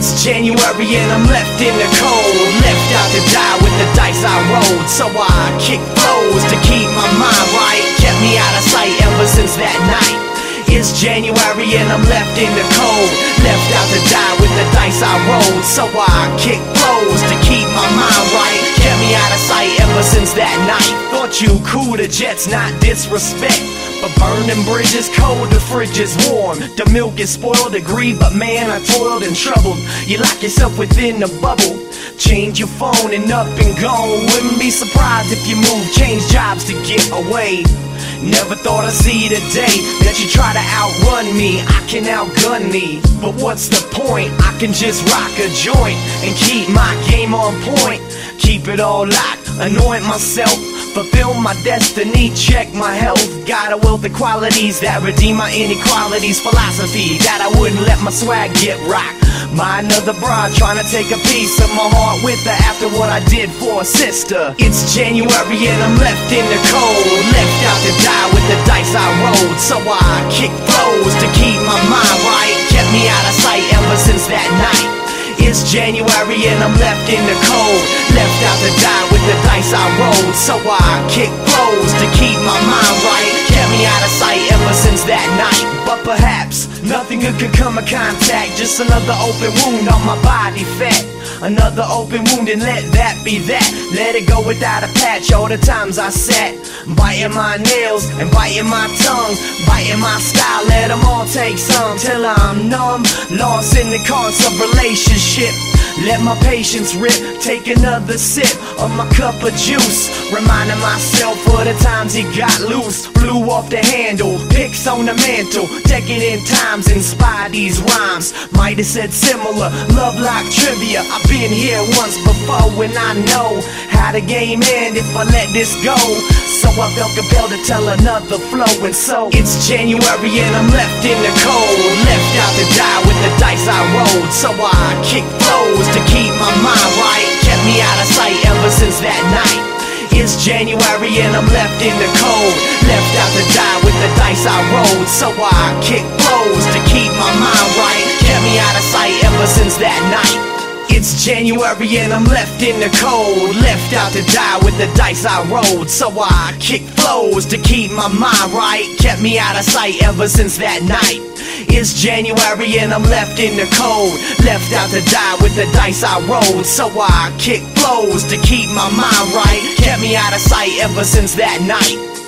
January and I'm left in the cold. Left out to die with the dice I rolled. So I kick flows to keep my mind right. Kept me out of sight ever since that night. It's January and I'm left in the cold. Left out to die with the dice I rolled. So I kick flows to keep my mind right. Since that night. Thought you cool, the jets not disrespect. But burning bridges, cold, the fridge is warm. The milk is spoiled, agreed, but man, I toiled and troubled. You lock yourself within a bubble. Change your phone and up and gone. Wouldn't be surprised if you move, change jobs to get away. Never thought I'd see the day that you try to outrun me. I can outgun me, but what's the point? I can just rock a joint and keep my game on point. Keep it all locked, anoint myself Fulfill my destiny, check my health. Got a wealth of qualities that redeem my inequalities. Philosophy that I wouldn't let my swag get rocked. My another broad trying to take a piece of my heart with her after what I did for a sister. It's January and I'm left in the cold. Left out to die with the dice I rolled. So I kick flows to keep my mind right. Kept me out of sight ever since that night. It's January and I'm left in the cold. Left out to die So I kick flows to keep my mind right. Kept me out of sight ever since that night. But perhaps nothing good could come in contact. Just another open wound on my body fat. Another open wound and let that be that. Let it go without a patch. All the times I sat biting my nails and biting my tongue, biting my style. Let them all take some till I'm numb, lost in the course of relationship. Let my patience rip, take another sip of my cup of juice. Reminding myself of the times he got loose, flew off the handle, picks on the mantle. Decadent times inspire these rhymes. Might have said similar, love like trivia. I've been here once before and I know how the game end if I let this go. So I felt compelled to tell another flow, and so it's January and I'm left in the cold, left out to die with the. So I kick flows to keep my mind right. Kept me out of sight ever since that night. It's January and I'm left in the cold. Left out to die with the dice I rolled. So I kick flows to keep my mind right. Kept me out of sight ever since that night. It's January and I'm left in the cold. Left out to die with the dice I rolled. So I kick flows to keep my mind right. Kept me out of sight ever since that night. It's January and I'm left in the cold. Left out to die with the dice I rolled. So I kick flows to keep my mind right. Kept me out of sight ever since that night.